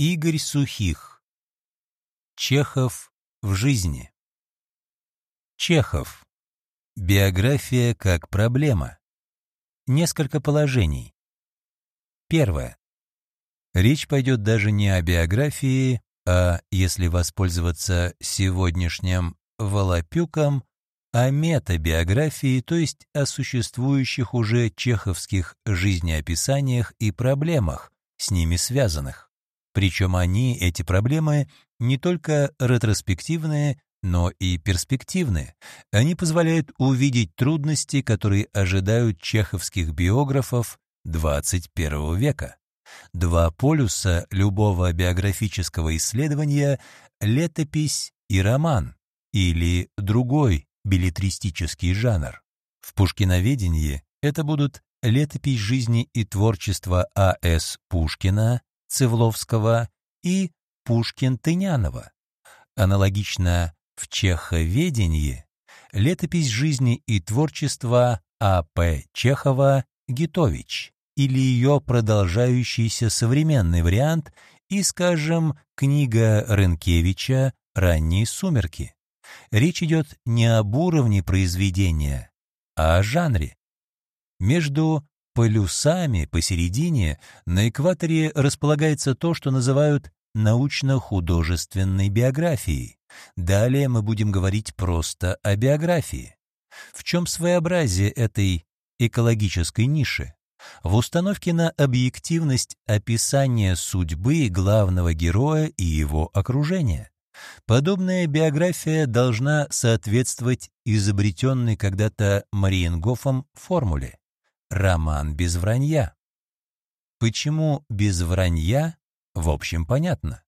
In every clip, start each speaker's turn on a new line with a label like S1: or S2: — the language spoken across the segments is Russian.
S1: Игорь Сухих. Чехов в жизни. Чехов. Биография как проблема. Несколько положений. Первое. Речь пойдет даже не о биографии, а, если воспользоваться сегодняшним волопюком, о метабиографии, то есть о существующих уже чеховских жизнеописаниях и проблемах, с ними связанных. Причем они, эти проблемы, не только ретроспективные, но и перспективные. Они позволяют увидеть трудности, которые ожидают чеховских биографов XXI века. Два полюса любого биографического исследования — летопись и роман, или другой билетристический жанр. В пушкиноведении это будут летопись жизни и творчества А.С. Пушкина, Цевловского и Пушкин-Тынянова. Аналогично в чеховедении летопись жизни и творчества А.П. Чехова Гитович или ее продолжающийся современный вариант и, скажем, книга Ренкевича «Ранние сумерки». Речь идет не об уровне произведения, а о жанре. Между полюсами посередине на экваторе располагается то, что называют научно-художественной биографией. Далее мы будем говорить просто о биографии. В чем своеобразие этой экологической ниши? В установке на объективность описания судьбы главного героя и его окружения. Подобная биография должна соответствовать изобретенной когда-то Мариенгофом формуле «роман без вранья». Почему без вранья, в общем, понятно.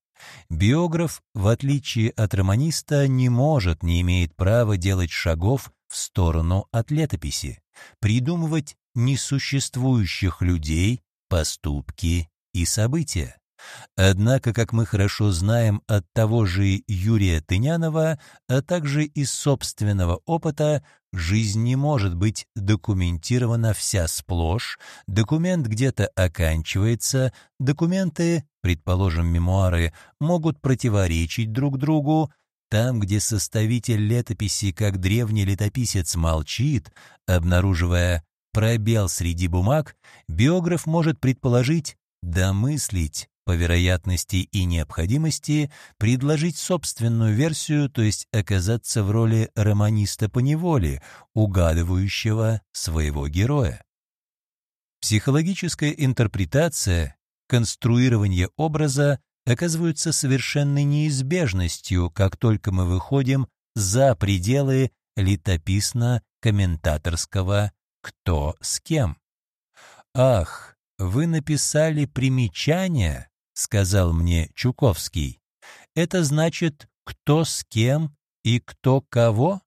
S1: Биограф, в отличие от романиста, не может, не имеет права делать шагов в сторону от летописи, придумывать несуществующих людей, поступки и события. Однако, как мы хорошо знаем от того же Юрия Тынянова, а также из собственного опыта, жизнь не может быть документирована вся сплошь, документ где-то оканчивается, документы, предположим, мемуары, могут противоречить друг другу, там, где составитель летописи, как древний летописец, молчит, обнаруживая пробел среди бумаг, биограф может предположить, домыслить, по вероятности и необходимости предложить собственную версию, то есть оказаться в роли романиста по неволе, угадывающего своего героя. Психологическая интерпретация, конструирование образа оказываются совершенной неизбежностью, как только мы выходим за пределы летописно-комментаторского «кто с кем». Ах, вы написали примечание, сказал мне Чуковский. Это значит, кто с кем и кто кого?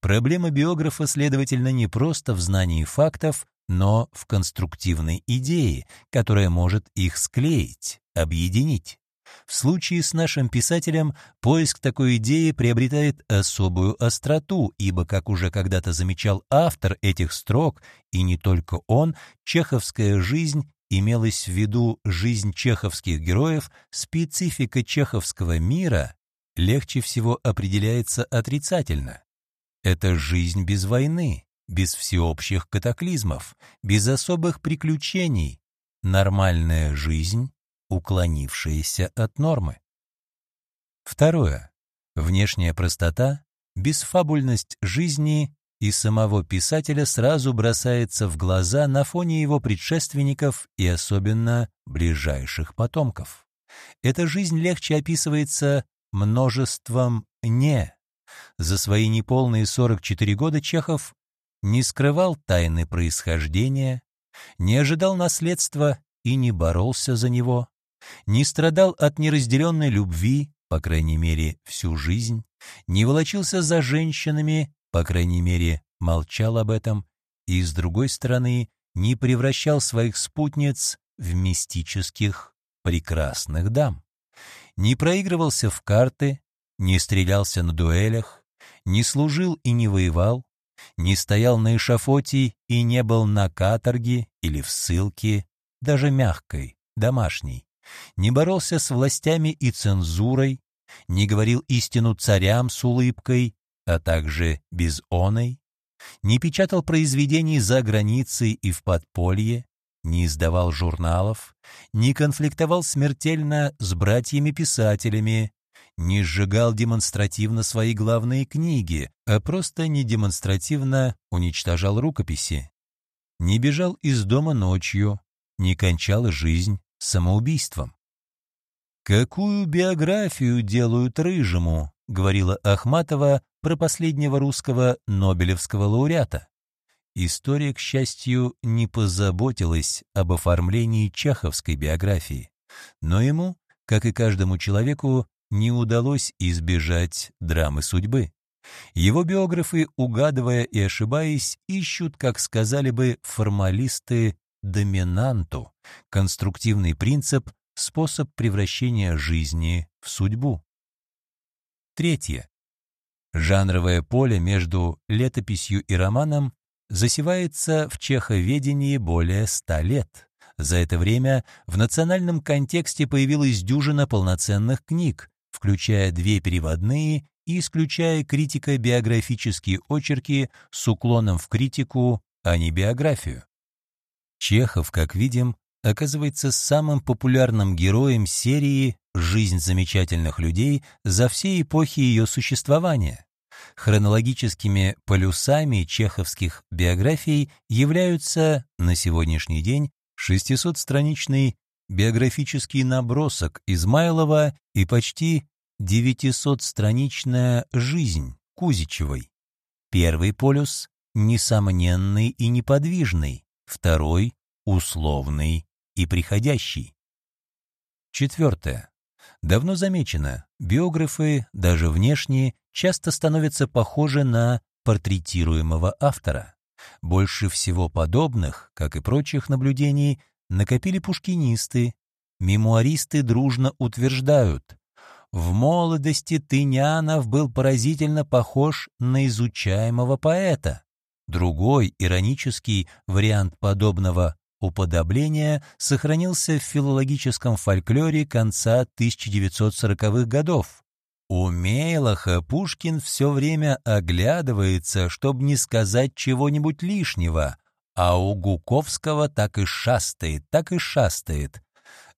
S1: Проблема биографа, следовательно, не просто в знании фактов, но в конструктивной идее, которая может их склеить, объединить. В случае с нашим писателем поиск такой идеи приобретает особую остроту, ибо, как уже когда-то замечал автор этих строк, и не только он, чеховская жизнь имелась в виду жизнь чеховских героев, специфика чеховского мира легче всего определяется отрицательно. Это жизнь без войны, без всеобщих катаклизмов, без особых приключений, нормальная жизнь, уклонившаяся от нормы. Второе. Внешняя простота, бесфабульность жизни и самого писателя сразу бросается в глаза на фоне его предшественников и особенно ближайших потомков. Эта жизнь легче описывается множеством «не». За свои неполные 44 года Чехов не скрывал тайны происхождения, не ожидал наследства и не боролся за него, не страдал от неразделенной любви, по крайней мере, всю жизнь, не волочился за женщинами, по крайней мере, молчал об этом, и, с другой стороны, не превращал своих спутниц в мистических прекрасных дам. Не проигрывался в карты, не стрелялся на дуэлях, не служил и не воевал, не стоял на эшафоте и не был на каторге или в ссылке, даже мягкой, домашней, не боролся с властями и цензурой, не говорил истину царям с улыбкой, а также без оной, не печатал произведений за границей и в подполье, не издавал журналов, не конфликтовал смертельно с братьями-писателями, не сжигал демонстративно свои главные книги, а просто не демонстративно уничтожал рукописи, не бежал из дома ночью, не кончал жизнь самоубийством. «Какую биографию делают рыжему?» — говорила Ахматова про последнего русского Нобелевского лауреата. История, к счастью, не позаботилась об оформлении чеховской биографии, но ему, как и каждому человеку, не удалось избежать драмы судьбы. Его биографы, угадывая и ошибаясь, ищут, как сказали бы формалисты, доминанту, конструктивный принцип, способ превращения жизни в судьбу. Третье. Жанровое поле между летописью и романом засевается в чеховедении более ста лет. За это время в национальном контексте появилась дюжина полноценных книг, включая две переводные и исключая критико-биографические очерки с уклоном в критику, а не биографию. Чехов, как видим, оказывается самым популярным героем серии «Жизнь замечательных людей» за все эпохи ее существования. Хронологическими полюсами чеховских биографий являются на сегодняшний день 600-страничный биографический набросок Измайлова и почти 900-страничная «Жизнь» Кузичевой. Первый полюс — несомненный и неподвижный, второй — условный и приходящий. Четвертое. Давно замечено, биографы, даже внешние, часто становятся похожи на портретируемого автора. Больше всего подобных, как и прочих наблюдений, накопили пушкинисты. Мемуаристы дружно утверждают, в молодости Тынянов был поразительно похож на изучаемого поэта. Другой, иронический вариант подобного уподобления сохранился в филологическом фольклоре конца 1940-х годов. У Мейлаха Пушкин все время оглядывается, чтобы не сказать чего-нибудь лишнего, а у Гуковского так и шастает, так и шастает.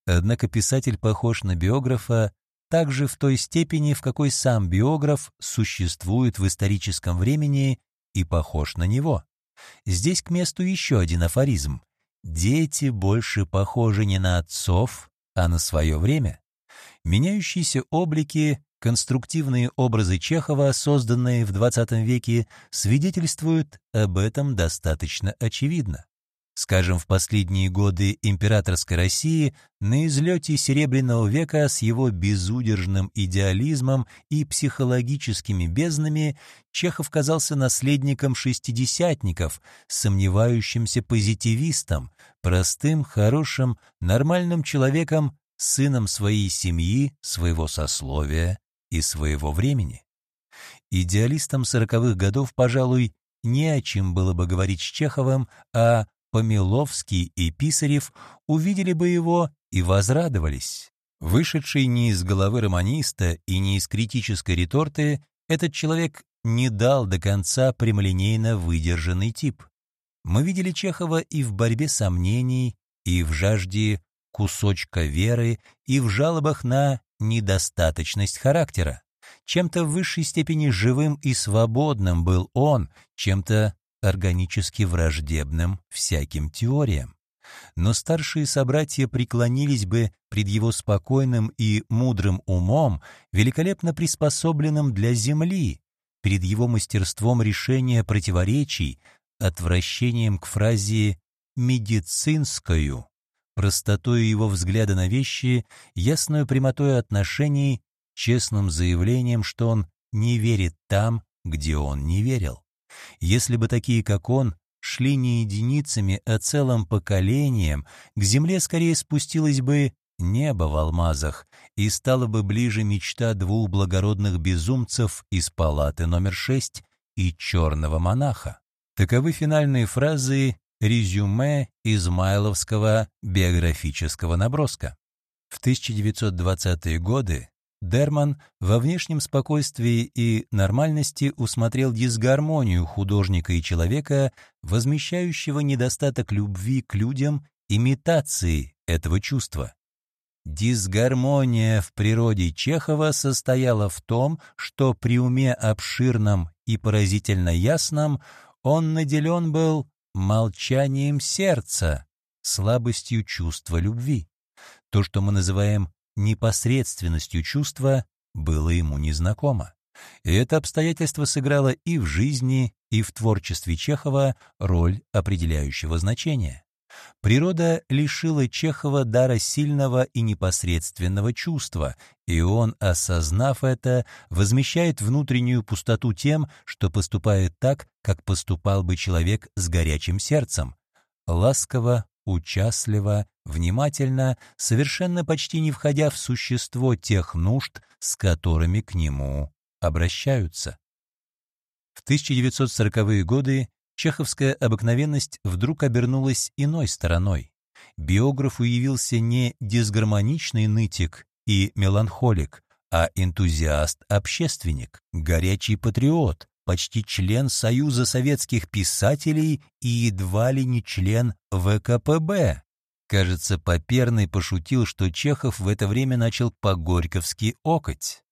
S1: Однако писатель похож на биографа также в той степени, в какой сам биограф существует в историческом времени и похож на него. Здесь к месту еще один афоризм. Дети больше похожи не на отцов, а на свое время. Меняющиеся облики, конструктивные образы Чехова, созданные в XX веке, свидетельствуют об этом достаточно очевидно. Скажем, в последние годы императорской России на излете Серебряного века с его безудержным идеализмом и психологическими безднами Чехов казался наследником шестидесятников, сомневающимся позитивистом, простым, хорошим, нормальным человеком, сыном своей семьи, своего сословия и своего времени. Идеалистам сороковых годов, пожалуй, не о чем было бы говорить с Чеховым, а Помиловский и Писарев увидели бы его и возрадовались. Вышедший не из головы романиста и не из критической реторты, этот человек не дал до конца прямолинейно выдержанный тип. Мы видели Чехова и в борьбе сомнений, и в жажде кусочка веры, и в жалобах на недостаточность характера. Чем-то в высшей степени живым и свободным был он, чем-то органически враждебным всяким теориям. Но старшие собратья преклонились бы пред его спокойным и мудрым умом, великолепно приспособленным для Земли, перед его мастерством решения противоречий, отвращением к фразе «медицинскую», простотой его взгляда на вещи, ясную прямотой отношений, честным заявлением, что он не верит там, где он не верил. Если бы такие, как он, шли не единицами, а целым поколением, к земле скорее спустилось бы небо в алмазах, и стала бы ближе мечта двух благородных безумцев из палаты номер шесть и черного монаха. Таковы финальные фразы резюме Измайловского биографического наброска. В 1920-е годы Дерман во внешнем спокойствии и нормальности усмотрел дисгармонию художника и человека, возмещающего недостаток любви к людям имитации этого чувства. Дисгармония в природе Чехова состояла в том, что при уме обширном и поразительно ясном он наделен был молчанием сердца, слабостью чувства любви. То, что мы называем непосредственностью чувства, было ему незнакомо. И это обстоятельство сыграло и в жизни, и в творчестве Чехова роль определяющего значения. Природа лишила Чехова дара сильного и непосредственного чувства, и он, осознав это, возмещает внутреннюю пустоту тем, что поступает так, как поступал бы человек с горячим сердцем, ласково, участливо, внимательно, совершенно почти не входя в существо тех нужд, с которыми к нему обращаются. В 1940-е годы чеховская обыкновенность вдруг обернулась иной стороной. Биографу явился не дисгармоничный нытик и меланхолик, а энтузиаст-общественник, горячий патриот, почти член Союза советских писателей и едва ли не член ВКПБ. Кажется, Поперный пошутил, что Чехов в это время начал по-горьковски окоть.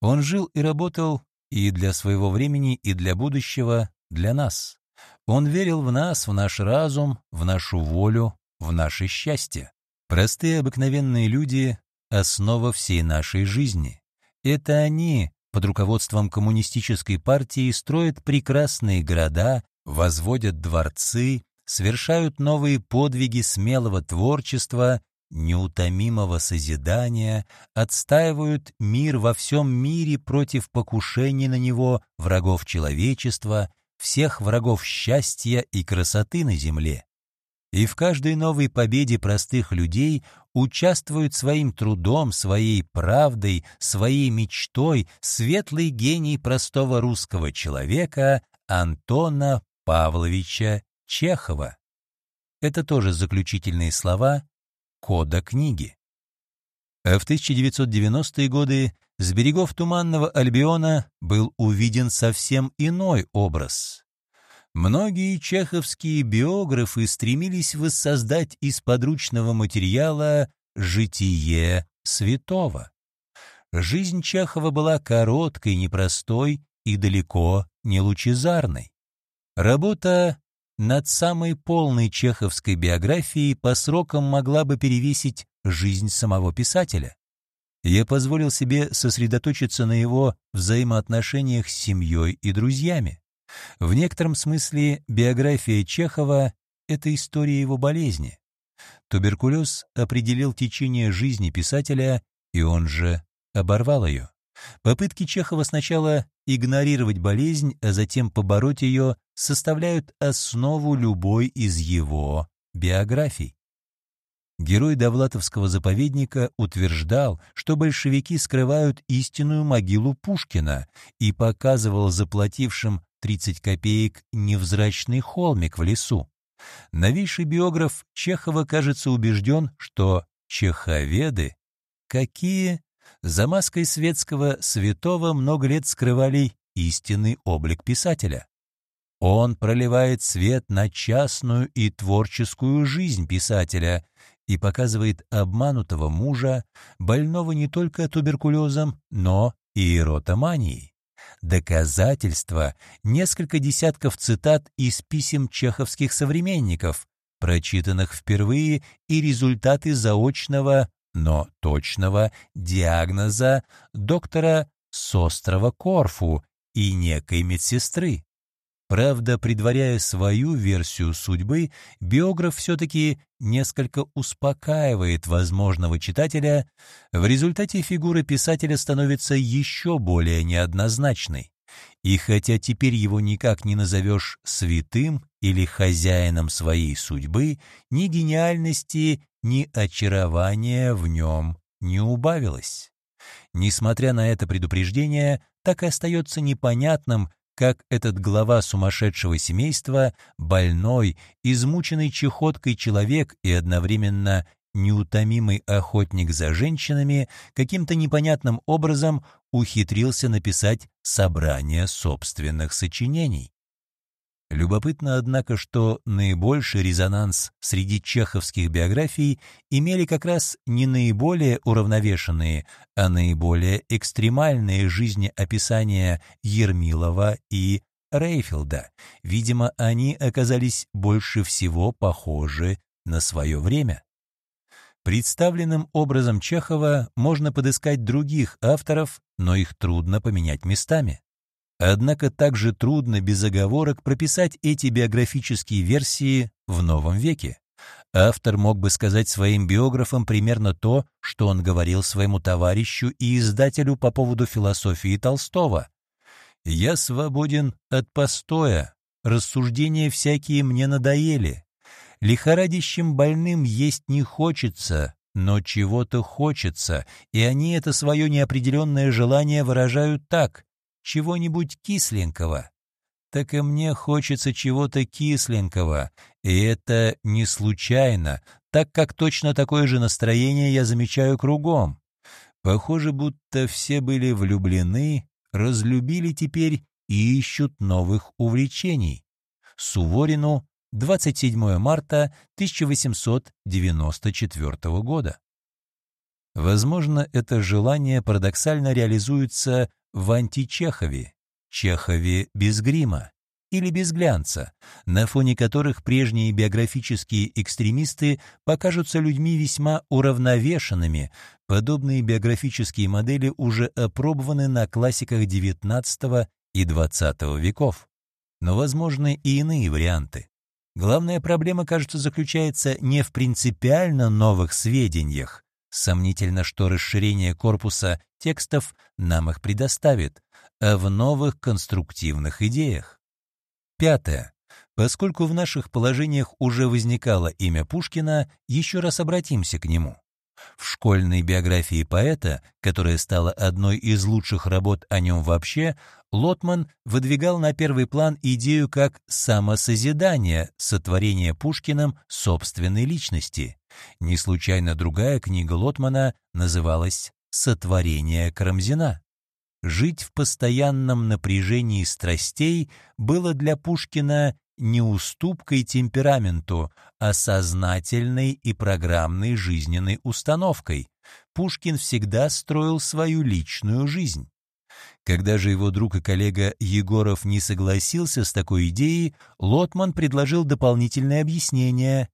S1: Он жил и работал и для своего времени, и для будущего, для нас. Он верил в нас, в наш разум, в нашу волю, в наше счастье. Простые обыкновенные люди — основа всей нашей жизни. Это они под руководством коммунистической партии строят прекрасные города, возводят дворцы, совершают новые подвиги смелого творчества, неутомимого созидания, отстаивают мир во всем мире против покушений на него врагов человечества, всех врагов счастья и красоты на земле. И в каждой новой победе простых людей участвует своим трудом, своей правдой, своей мечтой светлый гений простого русского человека Антона Павловича Чехова. Это тоже заключительные слова кода книги. А в 1990-е годы с берегов Туманного Альбиона был увиден совсем иной образ. Многие чеховские биографы стремились воссоздать из подручного материала житие святого. Жизнь Чехова была короткой, непростой и далеко не лучезарной. Работа над самой полной чеховской биографией по срокам могла бы перевесить жизнь самого писателя. Я позволил себе сосредоточиться на его взаимоотношениях с семьей и друзьями. В некотором смысле биография Чехова — это история его болезни. Туберкулез определил течение жизни писателя, и он же оборвал ее. Попытки Чехова сначала игнорировать болезнь, а затем побороть ее, составляют основу любой из его биографий. Герой Довлатовского заповедника утверждал, что большевики скрывают истинную могилу Пушкина и показывал заплатившим 30 копеек невзрачный холмик в лесу. Новейший биограф Чехова, кажется, убежден, что чеховеды, какие за маской светского святого много лет скрывали истинный облик писателя. Он проливает свет на частную и творческую жизнь писателя и показывает обманутого мужа, больного не только туберкулезом, но и эротоманией. Доказательства — несколько десятков цитат из писем чеховских современников, прочитанных впервые, и результаты заочного, но точного диагноза доктора с острова Корфу и некой медсестры. Правда, предваряя свою версию судьбы, биограф все-таки несколько успокаивает возможного читателя, в результате фигура писателя становится еще более неоднозначной. И хотя теперь его никак не назовешь святым или хозяином своей судьбы, ни гениальности, ни очарования в нем не убавилось. Несмотря на это предупреждение, так и остается непонятным, как этот глава сумасшедшего семейства, больной, измученный чехоткой человек и одновременно неутомимый охотник за женщинами каким-то непонятным образом ухитрился написать собрание собственных сочинений. Любопытно, однако, что наибольший резонанс среди чеховских биографий имели как раз не наиболее уравновешенные, а наиболее экстремальные жизнеописания Ермилова и Рейфилда. Видимо, они оказались больше всего похожи на свое время. Представленным образом Чехова можно подыскать других авторов, но их трудно поменять местами. Однако также трудно без оговорок прописать эти биографические версии в новом веке. Автор мог бы сказать своим биографам примерно то, что он говорил своему товарищу и издателю по поводу философии Толстого. «Я свободен от постоя, рассуждения всякие мне надоели. Лихорадящим больным есть не хочется, но чего-то хочется, и они это свое неопределенное желание выражают так чего-нибудь кисленького. Так и мне хочется чего-то кисленького, и это не случайно, так как точно такое же настроение я замечаю кругом. Похоже, будто все были влюблены, разлюбили теперь и ищут новых увлечений. Суворину, 27 марта 1894 года. Возможно, это желание парадоксально реализуется в античехове, Чехове без грима или без глянца, на фоне которых прежние биографические экстремисты покажутся людьми весьма уравновешенными. Подобные биографические модели уже опробованы на классиках XIX и XX веков. Но возможны и иные варианты. Главная проблема, кажется, заключается не в принципиально новых сведениях, Сомнительно, что расширение корпуса текстов нам их предоставит, а в новых конструктивных идеях. Пятое. Поскольку в наших положениях уже возникало имя Пушкина, еще раз обратимся к нему. В школьной биографии поэта, которая стала одной из лучших работ о нем вообще, Лотман выдвигал на первый план идею как самосозидание, сотворение Пушкиным собственной личности. Не случайно другая книга Лотмана называлась «Сотворение Карамзина». Жить в постоянном напряжении страстей было для Пушкина не уступкой темпераменту, а сознательной и программной жизненной установкой. Пушкин всегда строил свою личную жизнь. Когда же его друг и коллега Егоров не согласился с такой идеей, Лотман предложил дополнительное объяснение.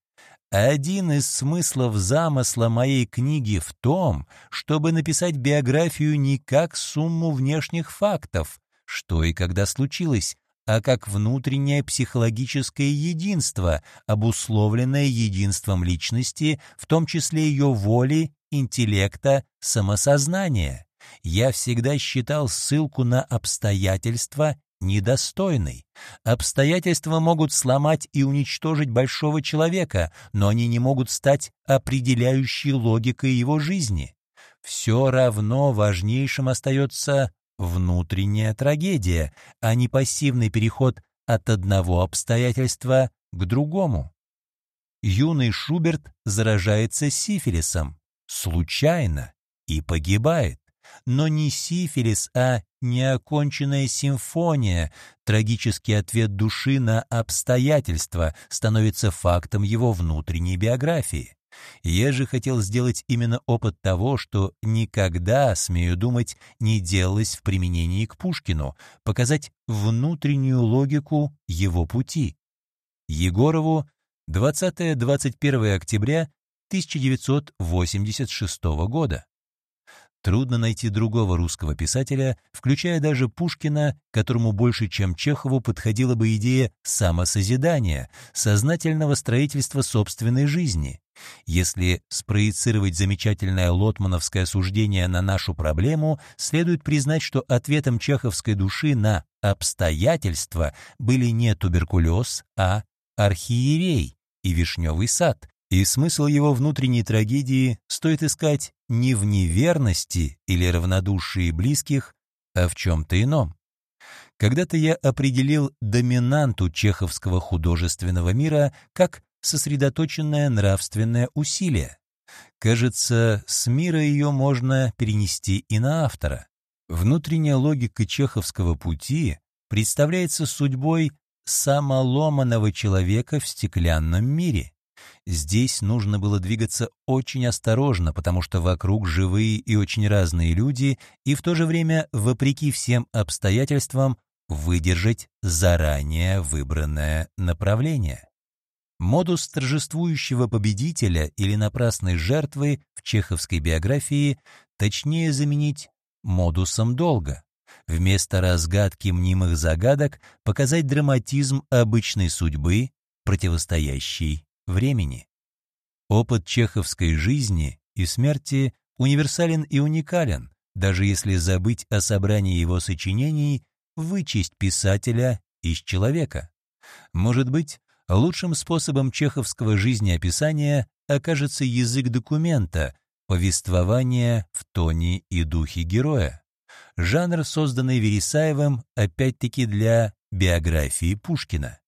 S1: Один из смыслов замысла моей книги в том, чтобы написать биографию не как сумму внешних фактов, что и когда случилось, а как внутреннее психологическое единство, обусловленное единством личности, в том числе ее воли, интеллекта, самосознания. Я всегда считал ссылку на обстоятельства недостойной. Обстоятельства могут сломать и уничтожить большого человека, но они не могут стать определяющей логикой его жизни. Все равно важнейшим остается внутренняя трагедия, а не пассивный переход от одного обстоятельства к другому. Юный Шуберт заражается сифилисом, случайно, и погибает. Но не сифилис, а неоконченная симфония, трагический ответ души на обстоятельства, становится фактом его внутренней биографии. Я же хотел сделать именно опыт того, что никогда, смею думать, не делалось в применении к Пушкину, показать внутреннюю логику его пути. Егорову 20-21 октября 1986 года. Трудно найти другого русского писателя, включая даже Пушкина, которому больше, чем Чехову, подходила бы идея самосозидания, сознательного строительства собственной жизни. Если спроецировать замечательное лотмановское суждение на нашу проблему, следует признать, что ответом чеховской души на обстоятельства были не туберкулез, а архиерей и вишневый сад, и смысл его внутренней трагедии стоит искать не в неверности или равнодушии близких, а в чем-то ином. Когда-то я определил доминанту чеховского художественного мира как сосредоточенное нравственное усилие. Кажется, с мира ее можно перенести и на автора. Внутренняя логика чеховского пути представляется судьбой самоломанного человека в стеклянном мире. Здесь нужно было двигаться очень осторожно, потому что вокруг живые и очень разные люди, и в то же время, вопреки всем обстоятельствам, выдержать заранее выбранное направление. Модус торжествующего победителя или напрасной жертвы в чеховской биографии точнее заменить модусом долга. Вместо разгадки мнимых загадок показать драматизм обычной судьбы, противостоящей времени. Опыт чеховской жизни и смерти универсален и уникален, даже если забыть о собрании его сочинений, вычесть писателя из человека. Может быть, лучшим способом чеховского жизнеописания окажется язык документа, повествование в тоне и духе героя. Жанр, созданный Вересаевым, опять-таки для биографии Пушкина.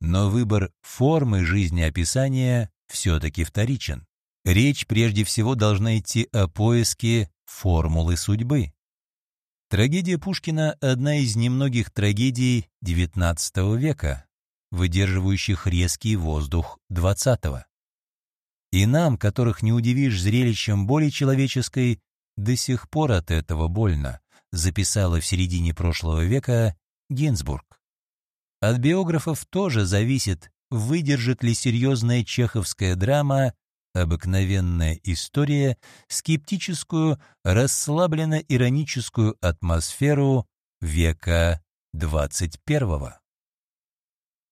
S1: Но выбор формы жизнеописания все-таки вторичен. Речь прежде всего должна идти о поиске формулы судьбы. Трагедия Пушкина – одна из немногих трагедий XIX века, выдерживающих резкий воздух XX. И нам, которых не удивишь зрелищем боли человеческой, до сих пор от этого больно, записала в середине прошлого века Гинзбург. От биографов тоже зависит, выдержит ли серьезная чеховская драма, обыкновенная история, скептическую, расслабленно-ироническую атмосферу века XXI.